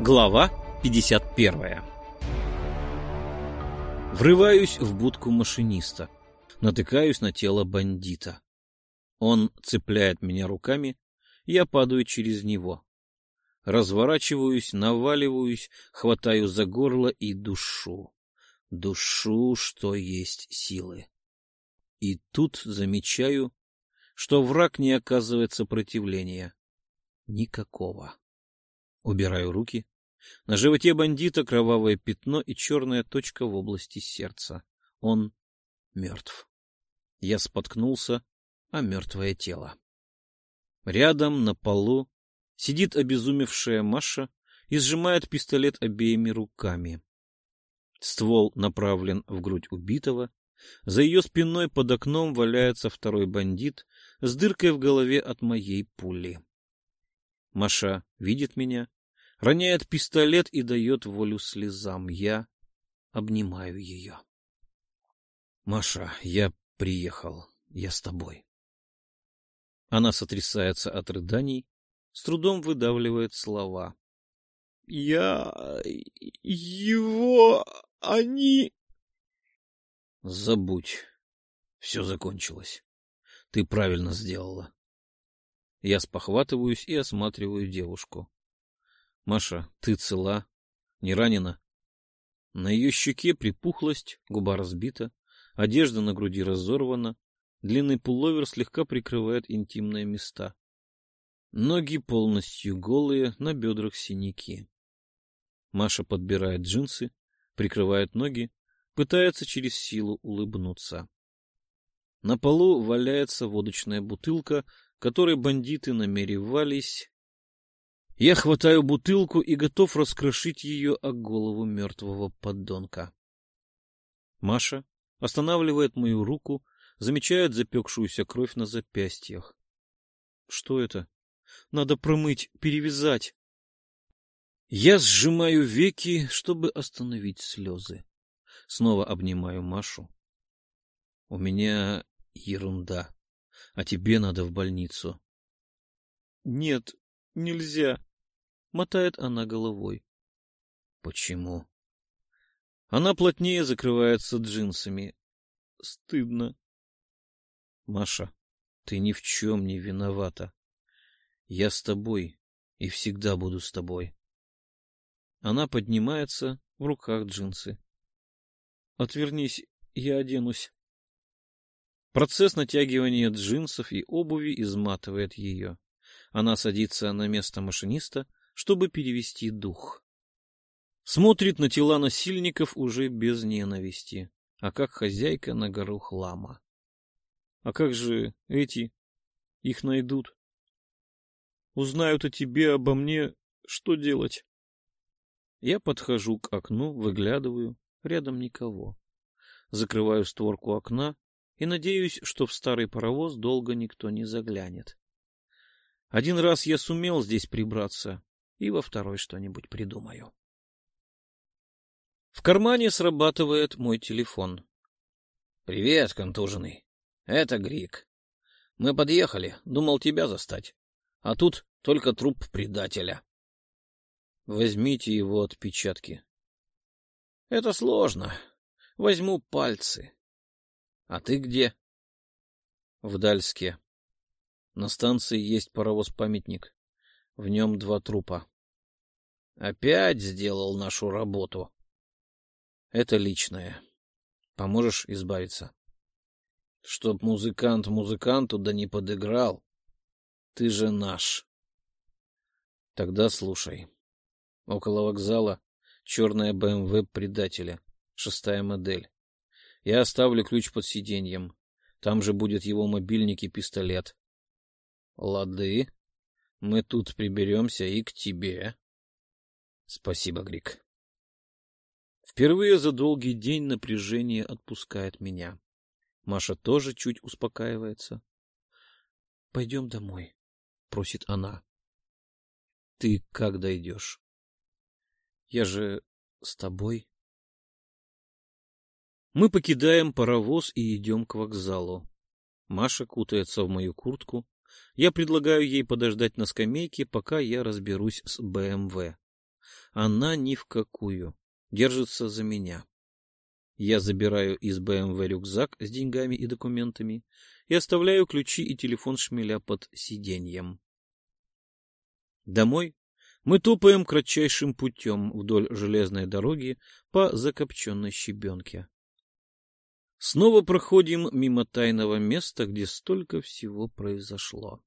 Глава 51 Врываюсь в будку машиниста. Натыкаюсь на тело бандита. Он цепляет меня руками, я падаю через него. Разворачиваюсь, наваливаюсь, хватаю за горло и душу. Душу, что есть силы. И тут замечаю, что враг не оказывает сопротивления. Никакого. Убираю руки. На животе бандита кровавое пятно и черная точка в области сердца. Он мертв. Я споткнулся о мертвое тело. Рядом на полу сидит обезумевшая Маша и сжимает пистолет обеими руками. Ствол направлен в грудь убитого. За ее спиной под окном валяется второй бандит с дыркой в голове от моей пули. Маша видит меня, роняет пистолет и дает волю слезам. Я обнимаю ее. Маша, я приехал. Я с тобой. Она сотрясается от рыданий, с трудом выдавливает слова. Я... его... они... Забудь. Все закончилось. Ты правильно сделала. Я спохватываюсь и осматриваю девушку. Маша, ты цела? Не ранена? На ее щеке припухлость, губа разбита, одежда на груди разорвана, длинный пуловер слегка прикрывает интимные места. Ноги полностью голые, на бедрах синяки. Маша подбирает джинсы, прикрывает ноги, пытается через силу улыбнуться. На полу валяется водочная бутылка, которой бандиты намеревались... Я хватаю бутылку и готов раскрошить ее о голову мертвого подонка. Маша останавливает мою руку, замечает запекшуюся кровь на запястьях. Что это? Надо промыть, перевязать. Я сжимаю веки, чтобы остановить слезы. Снова обнимаю Машу. У меня ерунда, а тебе надо в больницу. Нет, нельзя. Мотает она головой. Почему? Она плотнее закрывается джинсами. Стыдно. Маша, ты ни в чем не виновата. Я с тобой и всегда буду с тобой. Она поднимается, в руках джинсы. Отвернись, я оденусь. Процесс натягивания джинсов и обуви изматывает ее. Она садится на место машиниста, чтобы перевести дух. Смотрит на тела насильников уже без ненависти, а как хозяйка на гору хлама. А как же эти? Их найдут. Узнают о тебе, обо мне. Что делать? Я подхожу к окну, выглядываю. Рядом никого. Закрываю створку окна и надеюсь, что в старый паровоз долго никто не заглянет. Один раз я сумел здесь прибраться, и во второй что-нибудь придумаю. В кармане срабатывает мой телефон. — Привет, контуженный. Это Грик. Мы подъехали, думал тебя застать. А тут только труп предателя. Возьмите его отпечатки. Это сложно. Возьму пальцы. А ты где? В Дальске. На станции есть паровоз-памятник. В нем два трупа. Опять сделал нашу работу. Это личное. Поможешь избавиться? Чтоб музыкант музыканту да не подыграл. Ты же наш. Тогда слушай. Около вокзала черная БМВ предателя, шестая модель. Я оставлю ключ под сиденьем. Там же будет его мобильник и пистолет. Лады. Мы тут приберемся и к тебе. Спасибо, Грик. Впервые за долгий день напряжение отпускает меня. Маша тоже чуть успокаивается. — Пойдем домой, — просит она. — Ты как дойдешь? Я же с тобой. Мы покидаем паровоз и идем к вокзалу. Маша кутается в мою куртку. Я предлагаю ей подождать на скамейке, пока я разберусь с БМВ. Она ни в какую. Держится за меня. Я забираю из БМВ рюкзак с деньгами и документами и оставляю ключи и телефон шмеля под сиденьем. Домой мы топаем кратчайшим путем вдоль железной дороги по закопченной щебенке. Снова проходим мимо тайного места, где столько всего произошло.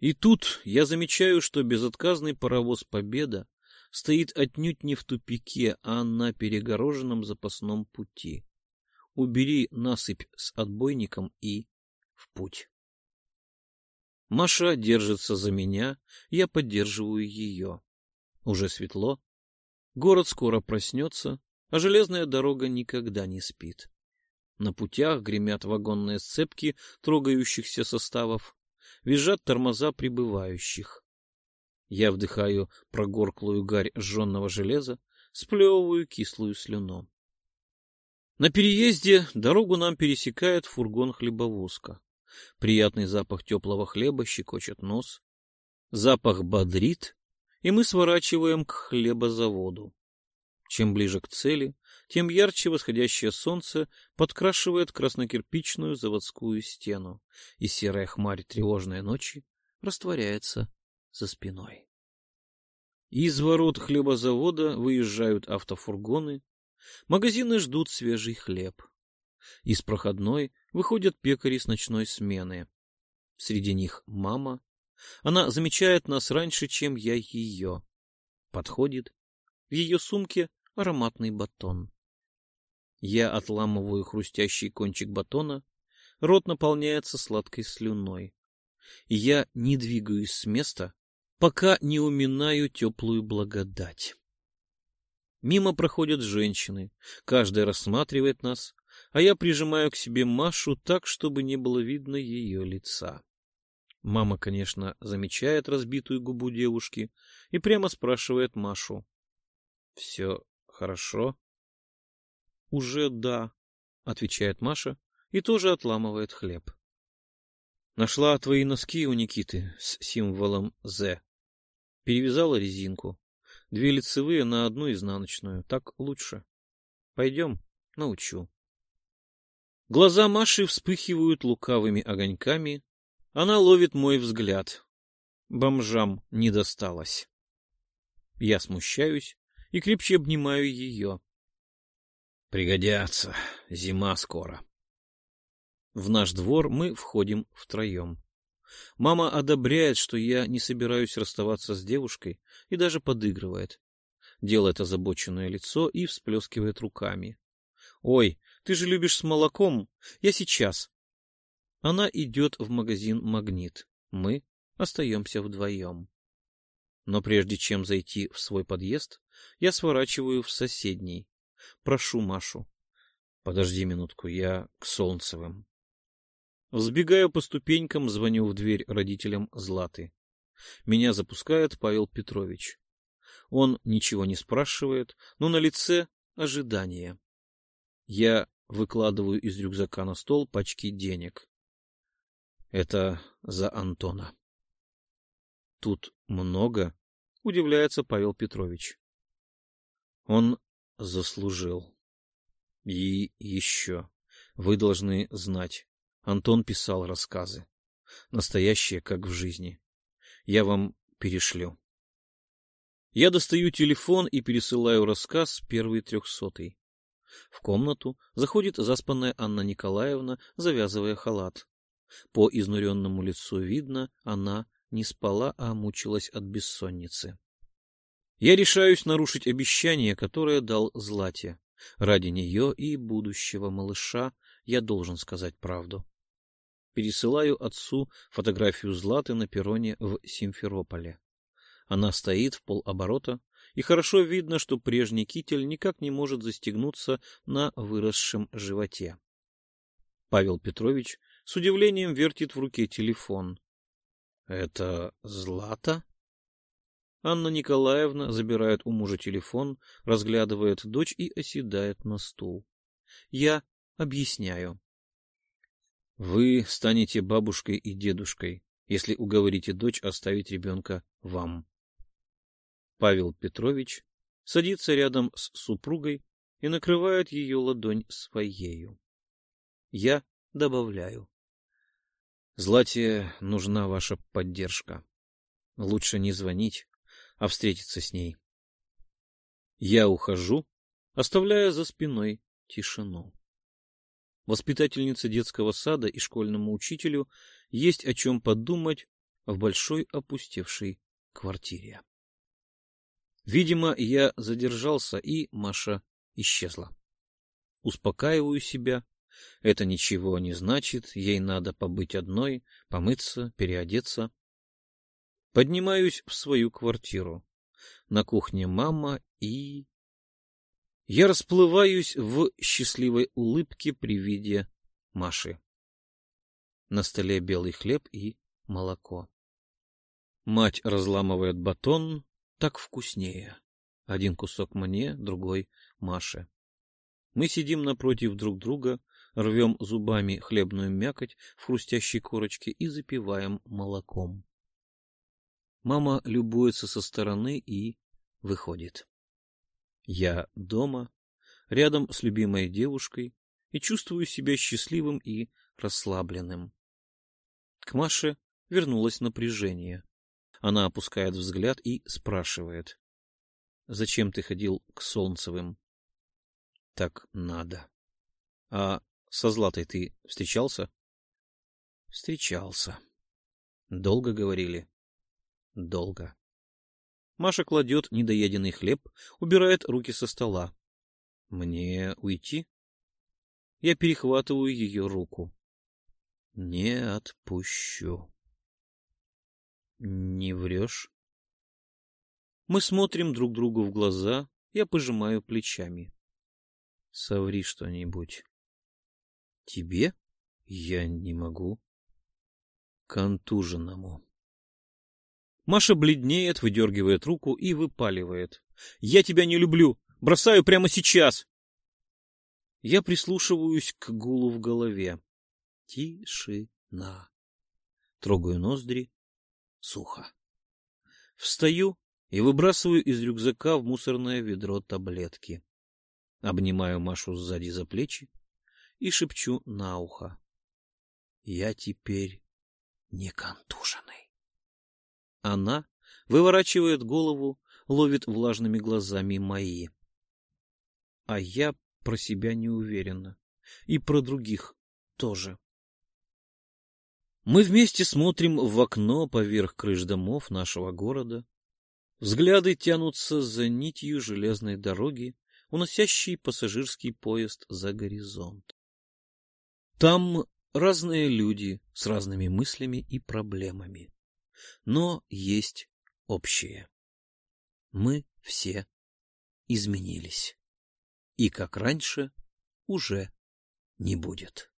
И тут я замечаю, что безотказный паровоз «Победа» стоит отнюдь не в тупике, а на перегороженном запасном пути. Убери насыпь с отбойником и в путь. Маша держится за меня, я поддерживаю ее. Уже светло. Город скоро проснется, а железная дорога никогда не спит. На путях гремят вагонные сцепки трогающихся составов, визжат тормоза прибывающих. Я вдыхаю прогорклую гарь сжженного железа, сплевываю кислую слюну. На переезде дорогу нам пересекает фургон-хлебовозка. Приятный запах теплого хлеба щекочет нос. Запах бодрит, и мы сворачиваем к хлебозаводу. Чем ближе к цели, тем ярче восходящее солнце подкрашивает краснокирпичную заводскую стену, и серая хмарь тревожной ночи растворяется за спиной. Из ворот хлебозавода выезжают автофургоны, магазины ждут свежий хлеб. Из проходной выходят пекари с ночной смены. Среди них мама. Она замечает нас раньше, чем я ее. Подходит. В ее сумке ароматный батон. Я отламываю хрустящий кончик батона, рот наполняется сладкой слюной. Я не двигаюсь с места, пока не уминаю теплую благодать. Мимо проходят женщины, каждая рассматривает нас, а я прижимаю к себе Машу так, чтобы не было видно ее лица. Мама, конечно, замечает разбитую губу девушки и прямо спрашивает Машу. — Все хорошо? — Уже да, — отвечает Маша и тоже отламывает хлеб. Нашла твои носки у Никиты с символом «З». Перевязала резинку. Две лицевые на одну изнаночную. Так лучше. Пойдем, научу. Глаза Маши вспыхивают лукавыми огоньками. Она ловит мой взгляд. Бомжам не досталось. Я смущаюсь и крепче обнимаю ее. Пригодятся. Зима скоро. В наш двор мы входим втроем. Мама одобряет, что я не собираюсь расставаться с девушкой, и даже подыгрывает. Делает озабоченное лицо и всплескивает руками. — Ой, ты же любишь с молоком. Я сейчас. Она идет в магазин «Магнит». Мы остаемся вдвоем. Но прежде чем зайти в свой подъезд, я сворачиваю в соседний. Прошу Машу. Подожди минутку, я к Солнцевым. Взбегаю по ступенькам, звоню в дверь родителям Златы. Меня запускает Павел Петрович. Он ничего не спрашивает, но на лице ожидание. Я выкладываю из рюкзака на стол пачки денег. Это за Антона. Тут много, удивляется Павел Петрович. Он заслужил. И еще. Вы должны знать. Антон писал рассказы. Настоящие, как в жизни. Я вам перешлю. Я достаю телефон и пересылаю рассказ первый трехсотый. В комнату заходит заспанная Анна Николаевна, завязывая халат. По изнуренному лицу видно, она не спала, а мучилась от бессонницы. Я решаюсь нарушить обещание, которое дал Злате. Ради нее и будущего малыша я должен сказать правду. Пересылаю отцу фотографию Златы на перроне в Симферополе. Она стоит в полоборота, и хорошо видно, что прежний китель никак не может застегнуться на выросшем животе. Павел Петрович с удивлением вертит в руке телефон. — Это Злата? Анна Николаевна забирает у мужа телефон, разглядывает дочь и оседает на стул. Я объясняю. Вы станете бабушкой и дедушкой, если уговорите дочь оставить ребенка вам. Павел Петрович садится рядом с супругой и накрывает ее ладонь своею. Я добавляю. Злате нужна ваша поддержка. Лучше не звонить, а встретиться с ней. Я ухожу, оставляя за спиной тишину. Воспитательнице детского сада и школьному учителю есть о чем подумать в большой опустевшей квартире. Видимо, я задержался, и Маша исчезла. Успокаиваю себя. Это ничего не значит, ей надо побыть одной, помыться, переодеться. Поднимаюсь в свою квартиру. На кухне мама и... Я расплываюсь в счастливой улыбке при виде Маши. На столе белый хлеб и молоко. Мать разламывает батон, так вкуснее. Один кусок мне, другой Маше. Мы сидим напротив друг друга, рвем зубами хлебную мякоть в хрустящей корочке и запиваем молоком. Мама любуется со стороны и выходит. Я дома, рядом с любимой девушкой, и чувствую себя счастливым и расслабленным. К Маше вернулось напряжение. Она опускает взгляд и спрашивает. — Зачем ты ходил к Солнцевым? — Так надо. — А со Златой ты встречался? — Встречался. — Долго говорили? — Долго. Маша кладет недоеденный хлеб, убирает руки со стола. — Мне уйти? Я перехватываю ее руку. — Не отпущу. Не врешь? Мы смотрим друг другу в глаза, я пожимаю плечами. Соври что-нибудь. Тебе? Я не могу. Контуженному. Маша бледнеет, выдергивает руку и выпаливает. Я тебя не люблю. Бросаю прямо сейчас. Я прислушиваюсь к гулу в голове. Тишина. Трогаю ноздри, сухо. Встаю и выбрасываю из рюкзака в мусорное ведро таблетки. Обнимаю Машу сзади за плечи и шепчу на ухо. Я теперь не контуженный. Она выворачивает голову, ловит влажными глазами мои. А я про себя не уверена. И про других тоже. Мы вместе смотрим в окно поверх крыш домов нашего города. Взгляды тянутся за нитью железной дороги, уносящей пассажирский поезд за горизонт. Там разные люди с разными мыслями и проблемами. Но есть общее. Мы все изменились. И как раньше уже не будет.